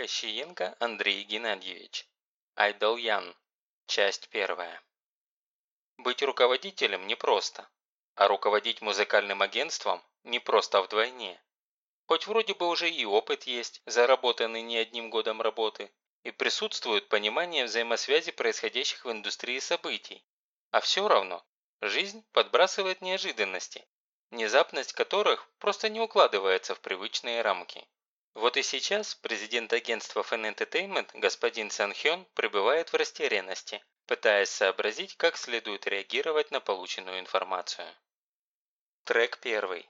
Кощиенко Андрей Геннадьевич. Айдол Ян. Часть первая. Быть руководителем непросто, а руководить музыкальным агентством непросто вдвойне. Хоть вроде бы уже и опыт есть, заработанный не одним годом работы, и присутствует понимание взаимосвязи происходящих в индустрии событий. А все равно жизнь подбрасывает неожиданности, внезапность которых просто не укладывается в привычные рамки. Вот и сейчас президент агентства Fan Entertainment господин Сан Хён пребывает в растерянности, пытаясь сообразить, как следует реагировать на полученную информацию. Трек первый.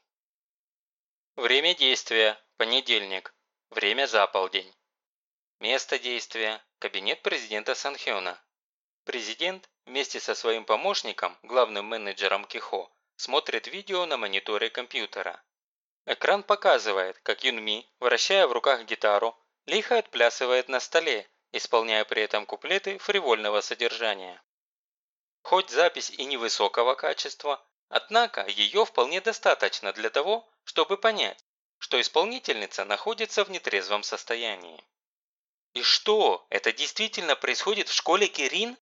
Время действия – понедельник. Время за полдень. Место действия – кабинет президента Санхёна. Президент вместе со своим помощником, главным менеджером Кихо, смотрит видео на мониторе компьютера. Экран показывает, как Юнми, вращая в руках гитару, лихо отплясывает на столе, исполняя при этом куплеты фривольного содержания. Хоть запись и невысокого качества, однако ее вполне достаточно для того, чтобы понять, что исполнительница находится в нетрезвом состоянии. «И что, это действительно происходит в школе Кирин?»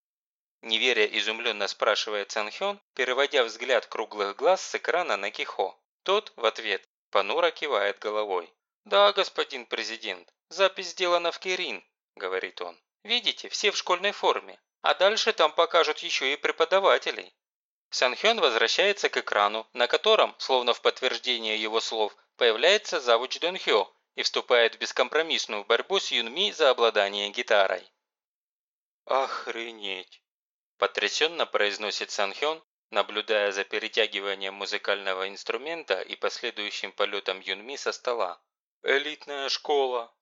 Неверя изумленно спрашивает Цанхён, переводя взгляд круглых глаз с экрана на Кихо. Тот в ответ понуро кивает головой. «Да, господин президент, запись сделана в Кирин», – говорит он. «Видите, все в школьной форме. А дальше там покажут еще и преподавателей». Санхён возвращается к экрану, на котором, словно в подтверждение его слов, появляется завуч Дон Хё и вступает в бескомпромиссную борьбу с Юнми за обладание гитарой. «Охренеть!» – потрясенно произносит Санхён, наблюдая за перетягиванием музыкального инструмента и последующим полетом Юнми со стола. «Элитная школа!»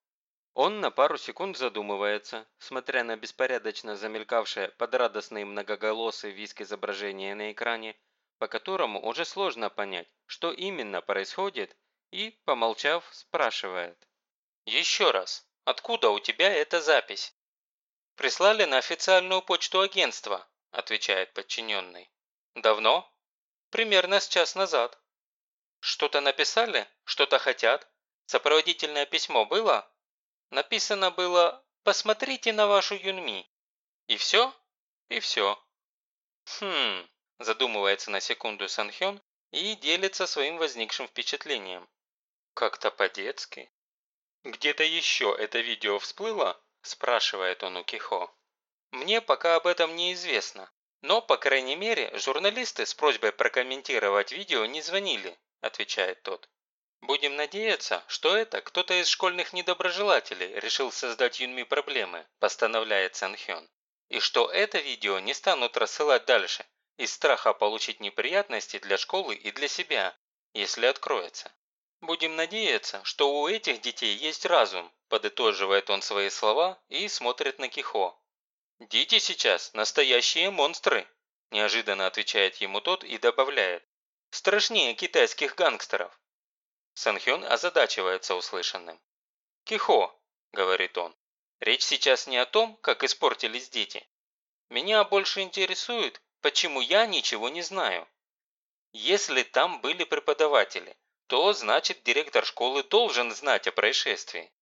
Он на пару секунд задумывается, смотря на беспорядочно замелькавшее под радостный многоголосый виск изображения на экране, по которому уже сложно понять, что именно происходит и, помолчав, спрашивает. «Еще раз, откуда у тебя эта запись?» «Прислали на официальную почту агентства», – отвечает подчиненный. «Давно?» «Примерно с час назад». «Что-то написали? Что-то хотят? Сопроводительное письмо было?» «Написано было «Посмотрите на вашу Юнми». «И все?» «И все». «Хм...» – задумывается на секунду Санхён и делится своим возникшим впечатлением. Как-то по-детски. «Где-то еще это видео всплыло?» – спрашивает он у Кихо. «Мне пока об этом неизвестно, но, по крайней мере, журналисты с просьбой прокомментировать видео не звонили», – отвечает тот. «Будем надеяться, что это кто-то из школьных недоброжелателей решил создать Юнми проблемы», – постановляет Санхён. «И что это видео не станут рассылать дальше, из страха получить неприятности для школы и для себя, если откроется. «Будем надеяться, что у этих детей есть разум», – подытоживает он свои слова и смотрит на Кихо. «Дети сейчас настоящие монстры», – неожиданно отвечает ему тот и добавляет. «Страшнее китайских гангстеров». Санхён озадачивается услышанным. «Кихо», – говорит он, – «речь сейчас не о том, как испортились дети. Меня больше интересует, почему я ничего не знаю. Если там были преподаватели, то значит директор школы должен знать о происшествии.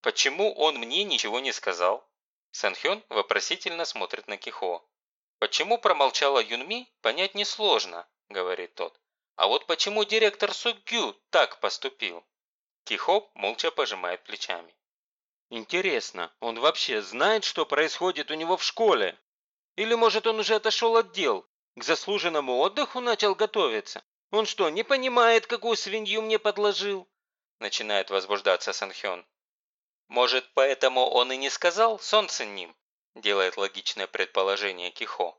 Почему он мне ничего не сказал? Санхён вопросительно смотрит на Кихо. Почему промолчала Юнми, понять несложно, говорит тот. А вот почему директор Сугю так поступил? Кихо молча пожимает плечами. Интересно, он вообще знает, что происходит у него в школе? Или может он уже отошел от дел, к заслуженному отдыху начал готовиться? Он что, не понимает, какую свинью мне подложил?» Начинает возбуждаться Санхён. «Может, поэтому он и не сказал «солнце ним»?» Делает логичное предположение Кихо.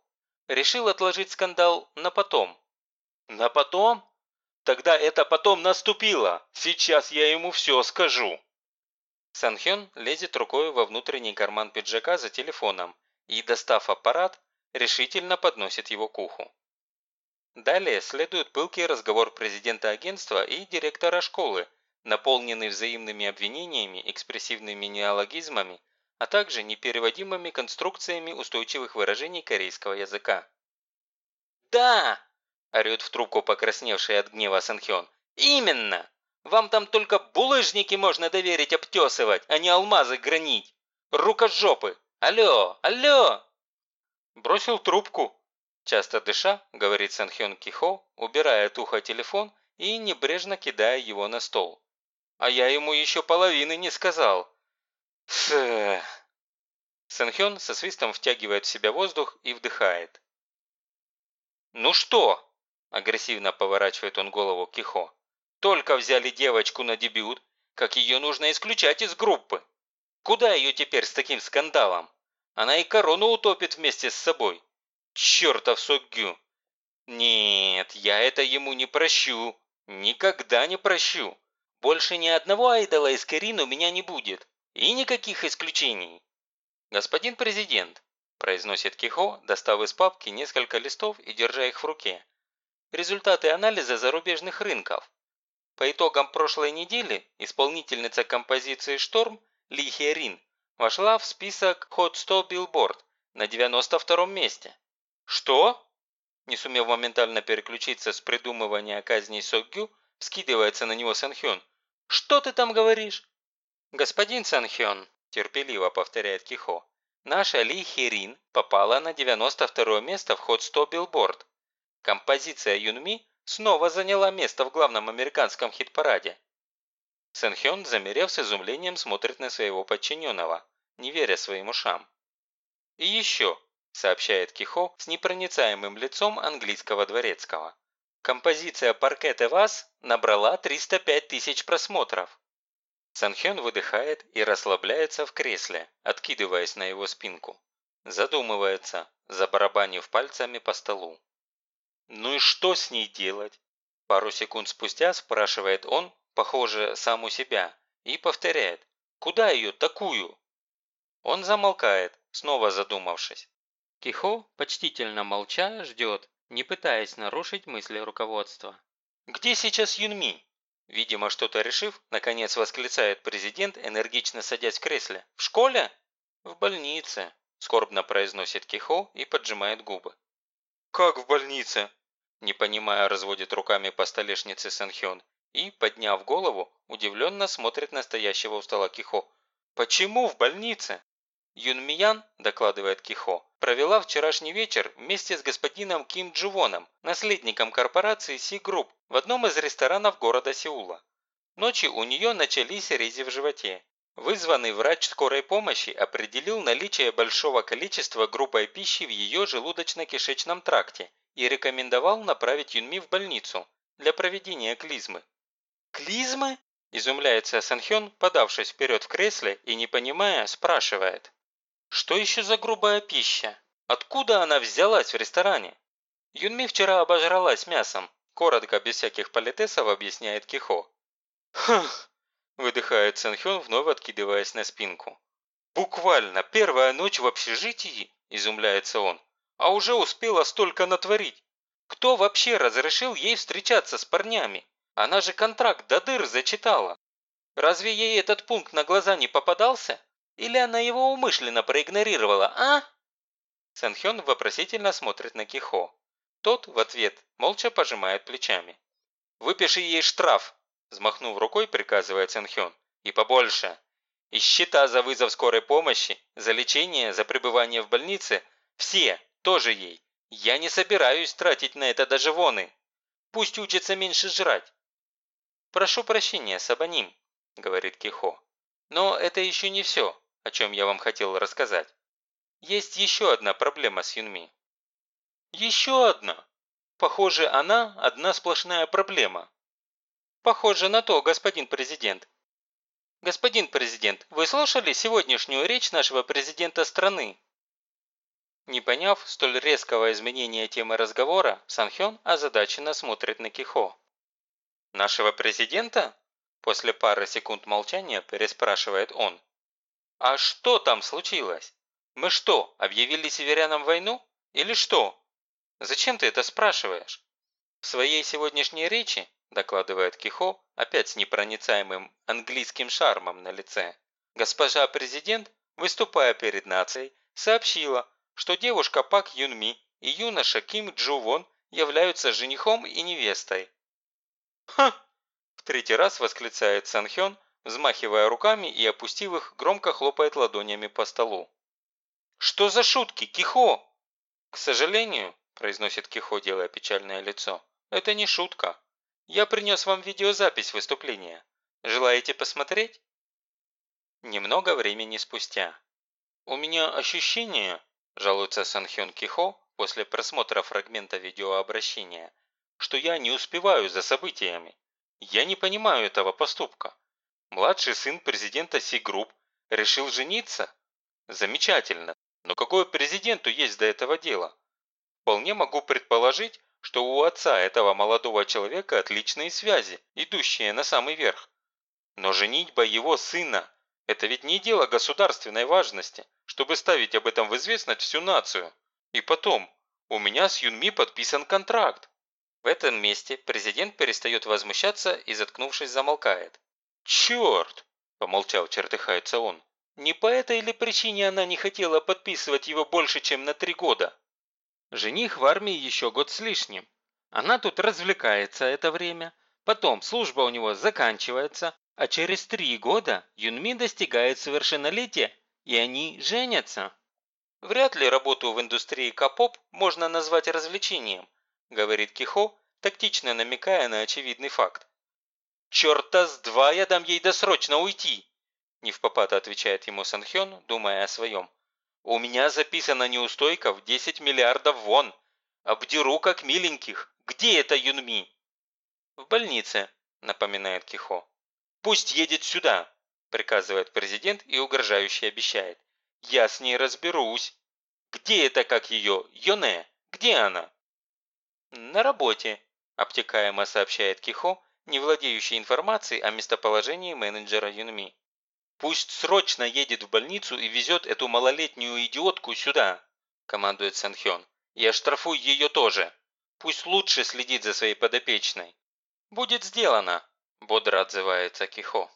Решил отложить скандал на потом. «На потом? Тогда это потом наступило. Сейчас я ему все скажу». Санхён лезет рукой во внутренний карман пиджака за телефоном и, достав аппарат, решительно подносит его к уху. Далее следует пылкий разговор президента агентства и директора школы, наполненный взаимными обвинениями, экспрессивными неологизмами, а также непереводимыми конструкциями устойчивых выражений корейского языка. «Да!» – орёт в трубку покрасневший от гнева Санхён. «Именно! Вам там только булыжники можно доверить обтесывать, а не алмазы гранить. Рукожопы! Алло, алло!» Бросил трубку. Часто дыша, говорит Санхён Кихо, убирая от уха телефон и небрежно кидая его на стол. А я ему еще половины не сказал. Фэ. Санхён со свистом втягивает в себя воздух и вдыхает. «Ну что?» – агрессивно поворачивает он голову Кихо. «Только взяли девочку на дебют, как ее нужно исключать из группы. Куда ее теперь с таким скандалом? Она и корону утопит вместе с собой. Чертов Соггю! Нет, я это ему не прощу. Никогда не прощу. Больше ни одного айдола из Карин у меня не будет. И никаких исключений. Господин президент, произносит Кихо, достав из папки несколько листов и держа их в руке. Результаты анализа зарубежных рынков. По итогам прошлой недели исполнительница композиции «Шторм» Ли Херин вошла в список Hot 100 Billboard на 92 месте. «Что?» Не сумев моментально переключиться с придумывания казни Соггю, вскидывается на него Санхён. «Что ты там говоришь?» «Господин Санхён», – терпеливо повторяет Кихо, «наша Ли Херин попала на 92 место в Hot 100 Billboard. Композиция Юнми снова заняла место в главном американском хит-параде. Сэнхён, замерев с изумлением, смотрит на своего подчиненного, не веря своим ушам. «И еще», – сообщает Кихо с непроницаемым лицом английского дворецкого. «Композиция «Паркет и вас» набрала 305 тысяч просмотров». Санхён выдыхает и расслабляется в кресле, откидываясь на его спинку. Задумывается, забарабанив пальцами по столу. «Ну и что с ней делать?» Пару секунд спустя спрашивает он, похоже, сам у себя, и повторяет «Куда ее такую?» Он замолкает, снова задумавшись. Кихо, почтительно молча, ждет, не пытаясь нарушить мысли руководства. «Где сейчас Юнми?» Видимо, что-то решив, наконец восклицает президент, энергично садясь в кресле. «В школе?» «В больнице», – скорбно произносит Кихо и поджимает губы. «Как в больнице?» Не понимая, разводит руками по столешнице Сэнхён и, подняв голову, удивленно смотрит на стоящего у стола Кихо. «Почему в больнице?» Юнмиян, докладывает Кихо, провела вчерашний вечер вместе с господином Ким Дживоном, наследником корпорации Си Групп, в одном из ресторанов города Сеула. Ночью у нее начались рези в животе. Вызванный врач скорой помощи определил наличие большого количества грубой пищи в ее желудочно-кишечном тракте и рекомендовал направить Юнми в больницу для проведения клизмы. «Клизмы?» – изумляется Санхён, подавшись вперед в кресле и, не понимая, спрашивает. «Что еще за грубая пища? Откуда она взялась в ресторане?» Юнми вчера обожралась мясом, коротко, без всяких политесов, объясняет Кихо. «Хх!» – выдыхает Санхён, вновь откидываясь на спинку. «Буквально первая ночь в общежитии?» – изумляется он. «А уже успела столько натворить. Кто вообще разрешил ей встречаться с парнями? Она же контракт до дыр зачитала. Разве ей этот пункт на глаза не попадался? Или она его умышленно проигнорировала, а?» Сэнхён вопросительно смотрит на Кихо. Тот в ответ молча пожимает плечами. «Выпиши ей штраф!» Взмахнув рукой, приказывает Сэнхён. «И побольше. И счета за вызов скорой помощи, за лечение, за пребывание в больнице – все, тоже ей. Я не собираюсь тратить на это даже воны. Пусть учится меньше жрать. «Прошу прощения, Сабаним», – говорит Кихо. «Но это еще не все, о чем я вам хотел рассказать. Есть еще одна проблема с Юнми». «Еще одна? Похоже, она одна сплошная проблема». «Похоже на то, господин президент». «Господин президент, вы слушали сегодняшнюю речь нашего президента страны?» Не поняв столь резкого изменения темы разговора, Санхён озадаченно смотрит на Кихо. «Нашего президента?» После пары секунд молчания переспрашивает он. «А что там случилось? Мы что, объявили северянам войну? Или что? Зачем ты это спрашиваешь?» В своей сегодняшней речи, докладывает Кихо, опять с непроницаемым английским шармом на лице, госпожа президент, выступая перед нацией, сообщила, что девушка Пак Юнми и юноша Ким Джу Вон являются женихом и невестой. «Ха!» В третий раз восклицает Санхён, взмахивая руками и опустив их, громко хлопает ладонями по столу. «Что за шутки, Кихо?» «К сожалению», – произносит Кихо, делая печальное лицо, – «это не шутка. Я принес вам видеозапись выступления. Желаете посмотреть?» Немного времени спустя. «У меня ощущение», – жалуется Санхён Кихо после просмотра фрагмента видеообращения, «что я не успеваю за событиями. Я не понимаю этого поступка. Младший сын президента Си-Групп решил жениться? Замечательно. Но какое президенту есть до этого дела? Вполне могу предположить, что у отца этого молодого человека отличные связи, идущие на самый верх. Но женитьба его сына – это ведь не дело государственной важности, чтобы ставить об этом в известность всю нацию. И потом, у меня с Юнми подписан контракт. В этом месте президент перестает возмущаться и, заткнувшись, замолкает. «Черт!» – помолчал, чертыхается он. «Не по этой ли причине она не хотела подписывать его больше, чем на три года?» Жених в армии еще год с лишним. Она тут развлекается это время. Потом служба у него заканчивается, а через три года Юнми достигает совершеннолетия, и они женятся. Вряд ли работу в индустрии К-поп можно назвать развлечением, – говорит Кихо, тактично намекая на очевидный факт. «Черта с два я дам ей досрочно уйти!» Не в попад отвечает ему Санхён, думая о своем. «У меня неустойка в 10 миллиардов вон. Обдеру как миленьких. Где это Юнми?» «В больнице», напоминает Кихо. «Пусть едет сюда», приказывает президент и угрожающе обещает. «Я с ней разберусь. Где это, как ее, Йоне? Где она?» «На работе», – обтекаемо сообщает Кихо, не владеющий информацией о местоположении менеджера Юнми. «Пусть срочно едет в больницу и везет эту малолетнюю идиотку сюда», – командует Санхён. «И оштрафуй ее тоже. Пусть лучше следит за своей подопечной». «Будет сделано», – бодро отзывается Кихо.